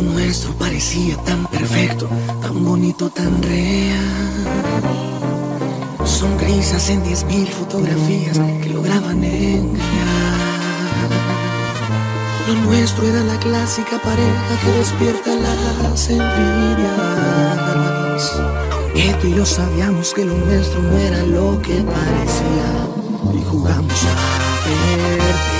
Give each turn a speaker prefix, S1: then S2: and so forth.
S1: Lo nuestro parecía tan perfecto, tan bonito, tan real. Sonrisas en diez mil fotografías que lograban engañar. Lo nuestro era la clásica pareja que despierta las envidias. Que tú y yo sabíamos que lo nuestro no era lo que parecía y jugamos a perder.